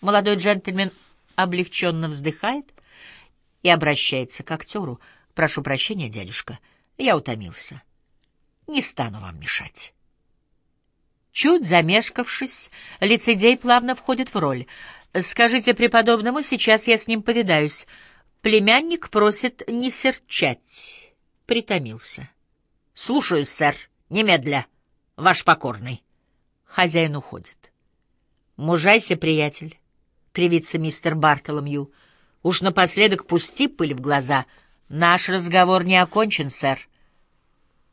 Молодой джентльмен облегченно вздыхает и обращается к актеру. «Прошу прощения, дядюшка, я утомился. Не стану вам мешать». Чуть замешкавшись, лицедей плавно входит в роль. «Скажите преподобному, сейчас я с ним повидаюсь. Племянник просит не серчать». Притомился. «Слушаюсь, сэр. Немедля. Ваш покорный». Хозяин уходит. «Мужайся, приятель», — кривится мистер Бартоломью. «Уж напоследок пусти пыль в глаза. Наш разговор не окончен, сэр.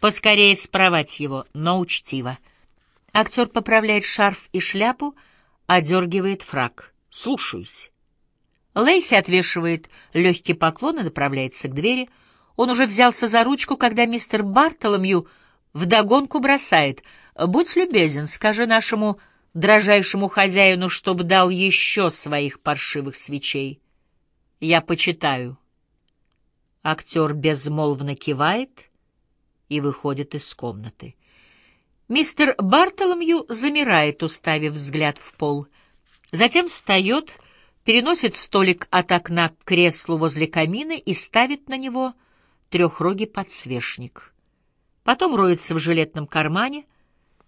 Поскорее спровать его, но учтиво». Актер поправляет шарф и шляпу, одергивает фраг. «Слушаюсь». Лейси отвешивает легкий поклон и направляется к двери. Он уже взялся за ручку, когда мистер Бартоломью вдогонку бросает. «Будь любезен, скажи нашему дрожайшему хозяину, чтоб дал еще своих паршивых свечей. Я почитаю». Актер безмолвно кивает и выходит из комнаты. Мистер Бартоломью замирает, уставив взгляд в пол. Затем встает, переносит столик от окна к креслу возле камина и ставит на него трехрогий подсвечник. Потом роется в жилетном кармане,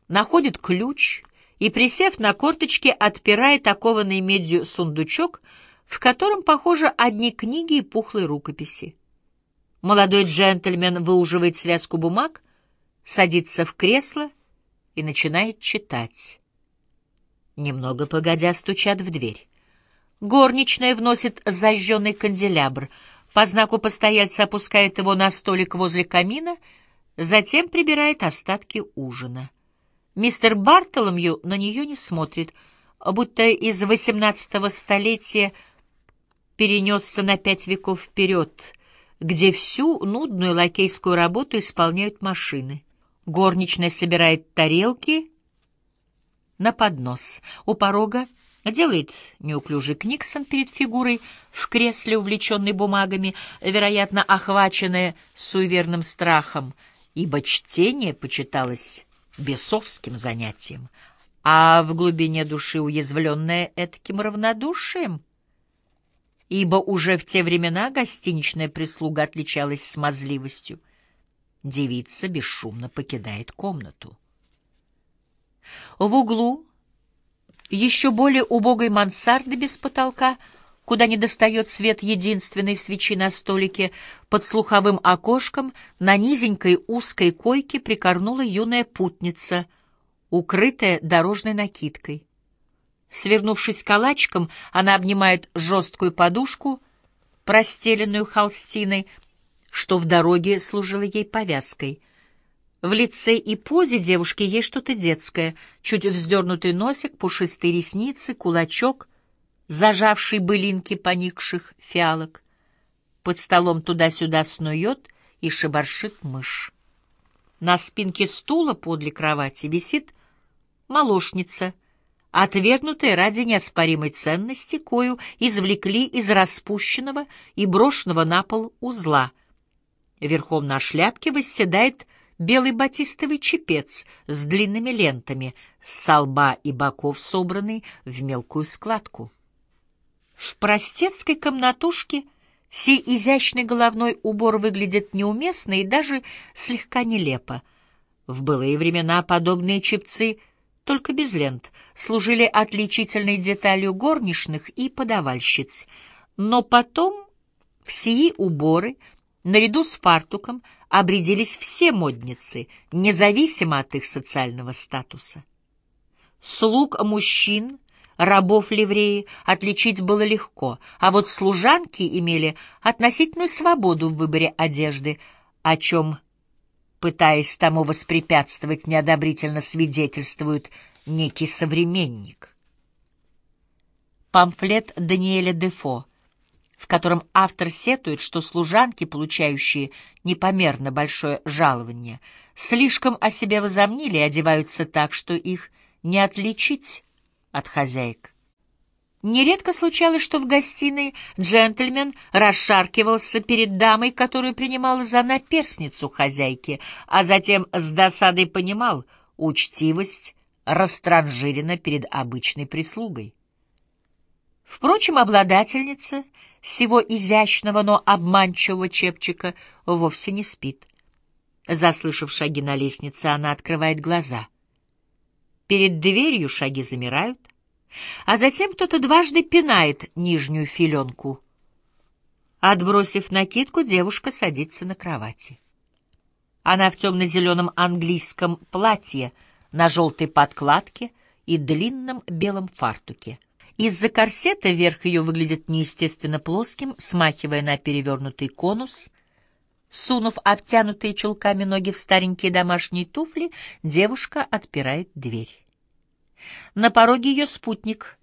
находит ключ и, присев на корточки, отпирает окованный медью сундучок, в котором, похоже, одни книги и пухлые рукописи. Молодой джентльмен выуживает связку бумаг, садится в кресло и начинает читать. Немного погодя стучат в дверь. Горничная вносит зажженный канделябр. По знаку постояльца опускает его на столик возле камина, затем прибирает остатки ужина. Мистер Бартоломью на нее не смотрит, будто из восемнадцатого столетия перенесся на пять веков вперед, где всю нудную лакейскую работу исполняют машины. Горничная собирает тарелки на поднос. У порога делает неуклюжий Книксон перед фигурой в кресле, увлеченной бумагами, вероятно, охваченная суеверным страхом, ибо чтение почиталось бесовским занятием, а в глубине души уязвленное этаким равнодушием, ибо уже в те времена гостиничная прислуга отличалась смазливостью. Девица бесшумно покидает комнату. В углу еще более убогой мансарды без потолка, куда не достает свет единственной свечи на столике, под слуховым окошком на низенькой узкой койке прикорнула юная путница, укрытая дорожной накидкой. Свернувшись калачиком, она обнимает жесткую подушку, простеленную холстиной, что в дороге служило ей повязкой. В лице и позе девушки есть что-то детское, чуть вздернутый носик, пушистые ресницы, кулачок, зажавший былинки поникших фиалок. Под столом туда-сюда снует и шебаршит мышь. На спинке стула подле кровати висит молочница, отвергнутая ради неоспоримой ценности, кою извлекли из распущенного и брошенного на пол узла — Верхом на шляпке восседает белый батистовый чепец с длинными лентами, с лба и боков собранный в мелкую складку. В простецкой комнатушке сей изящный головной убор выглядит неуместно и даже слегка нелепо. В былые времена подобные чепцы, только без лент, служили отличительной деталью горничных и подавальщиц, но потом в сии уборы — Наряду с фартуком обрядились все модницы, независимо от их социального статуса. Слуг мужчин, рабов ливреи отличить было легко, а вот служанки имели относительную свободу в выборе одежды, о чем, пытаясь тому воспрепятствовать, неодобрительно свидетельствует некий современник. Памфлет Даниэля Дефо в котором автор сетует, что служанки, получающие непомерно большое жалование, слишком о себе возомнили и одеваются так, что их не отличить от хозяек. Нередко случалось, что в гостиной джентльмен расшаркивался перед дамой, которую принимал за наперсницу хозяйки, а затем с досадой понимал, учтивость растранжирена перед обычной прислугой. Впрочем, обладательница всего изящного, но обманчивого чепчика вовсе не спит. Заслышав шаги на лестнице, она открывает глаза. Перед дверью шаги замирают, а затем кто-то дважды пинает нижнюю филенку. Отбросив накидку, девушка садится на кровати. Она в темно-зеленом английском платье, на желтой подкладке и длинном белом фартуке. Из-за корсета верх ее выглядит неестественно плоским, смахивая на перевернутый конус — Сунув обтянутые чулками ноги в старенькие домашние туфли, девушка отпирает дверь. На пороге ее спутник,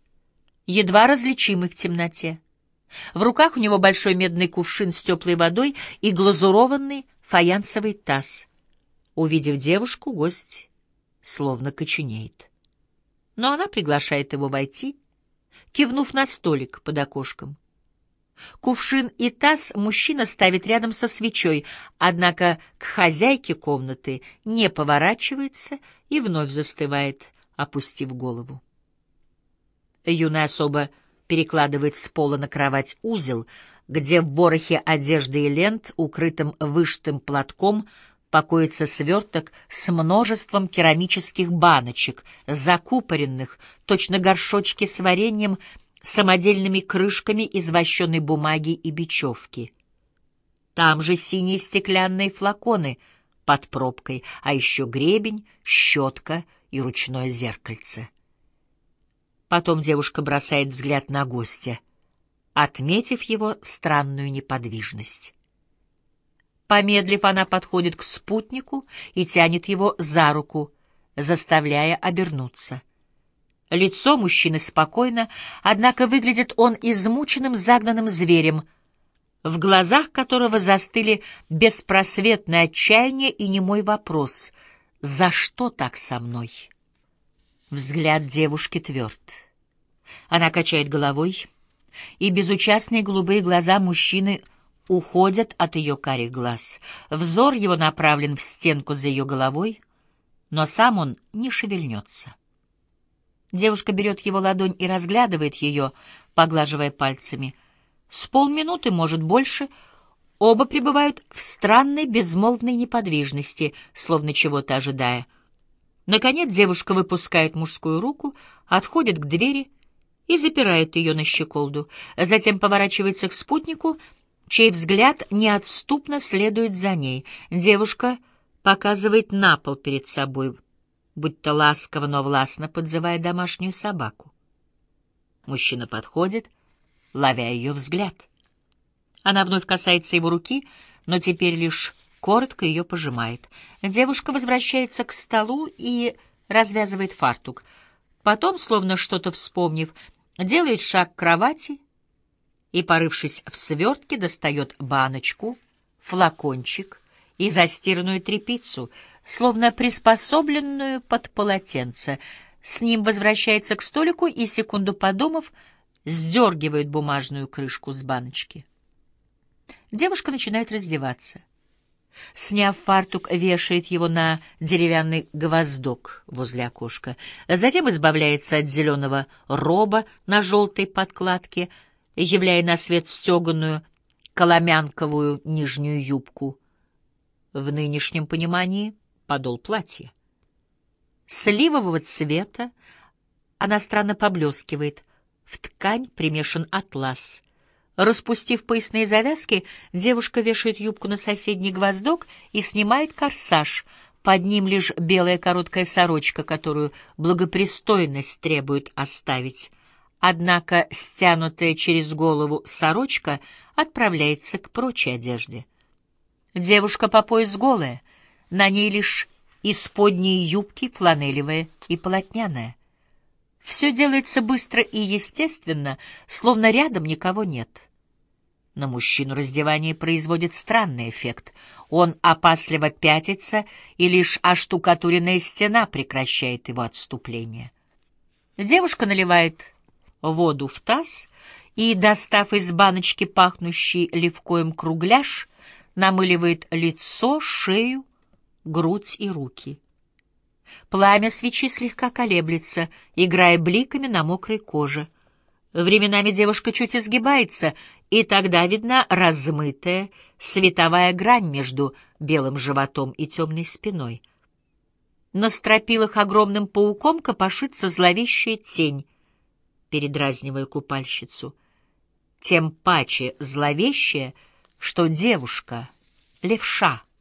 едва различимый в темноте. В руках у него большой медный кувшин с теплой водой и глазурованный фаянсовый таз. Увидев девушку, гость словно коченеет. Но она приглашает его войти, кивнув на столик под окошком. Кувшин и таз мужчина ставит рядом со свечой, однако к хозяйке комнаты не поворачивается и вновь застывает, опустив голову. Юная особа перекладывает с пола на кровать узел, где в ворохе одежды и лент, укрытым вышитым платком, покоится сверток с множеством керамических баночек, закупоренных, точно горшочки с вареньем, самодельными крышками из вощеной бумаги и бечевки. Там же синие стеклянные флаконы под пробкой, а еще гребень, щетка и ручное зеркальце. Потом девушка бросает взгляд на гостя, отметив его странную неподвижность. Помедлив, она подходит к спутнику и тянет его за руку, заставляя обернуться — Лицо мужчины спокойно, однако выглядит он измученным, загнанным зверем, в глазах которого застыли беспросветное отчаяние и немой вопрос «За что так со мной?» Взгляд девушки тверд. Она качает головой, и безучастные голубые глаза мужчины уходят от ее карих глаз. Взор его направлен в стенку за ее головой, но сам он не шевельнется. Девушка берет его ладонь и разглядывает ее, поглаживая пальцами. С полминуты, может, больше, оба пребывают в странной безмолвной неподвижности, словно чего-то ожидая. Наконец девушка выпускает мужскую руку, отходит к двери и запирает ее на щеколду, затем поворачивается к спутнику, чей взгляд неотступно следует за ней. Девушка показывает на пол перед собой — будто ласково, но властно подзывая домашнюю собаку. Мужчина подходит, ловя ее взгляд. Она вновь касается его руки, но теперь лишь коротко ее пожимает. Девушка возвращается к столу и развязывает фартук. Потом, словно что-то вспомнив, делает шаг к кровати и, порывшись в свертке, достает баночку, флакончик и застиранную тряпицу — словно приспособленную под полотенце. С ним возвращается к столику и, секунду подумав, сдергивает бумажную крышку с баночки. Девушка начинает раздеваться. Сняв фартук, вешает его на деревянный гвоздок возле окошка. Затем избавляется от зеленого роба на желтой подкладке, являя на свет стеганую коломянковую нижнюю юбку. В нынешнем понимании — подол платья. Сливового цвета она странно поблескивает, в ткань примешан атлас. Распустив поясные завязки, девушка вешает юбку на соседний гвоздок и снимает корсаж. Под ним лишь белая короткая сорочка, которую благопристойность требует оставить. Однако стянутая через голову сорочка отправляется к прочей одежде. Девушка по пояс голая, на ней лишь исподние юбки, фланелевая и полотняная. Все делается быстро и естественно, словно рядом никого нет. На мужчину раздевание производит странный эффект. Он опасливо пятится, и лишь оштукатуренная стена прекращает его отступление. Девушка наливает воду в таз и, достав из баночки пахнущий левкоем кругляш, намыливает лицо, шею, грудь и руки. Пламя свечи слегка колеблется, играя бликами на мокрой коже. Временами девушка чуть изгибается, и тогда видна размытая световая грань между белым животом и темной спиной. На стропилах огромным пауком копошится зловещая тень, передразнивая купальщицу. Тем паче зловещая, что девушка — левша —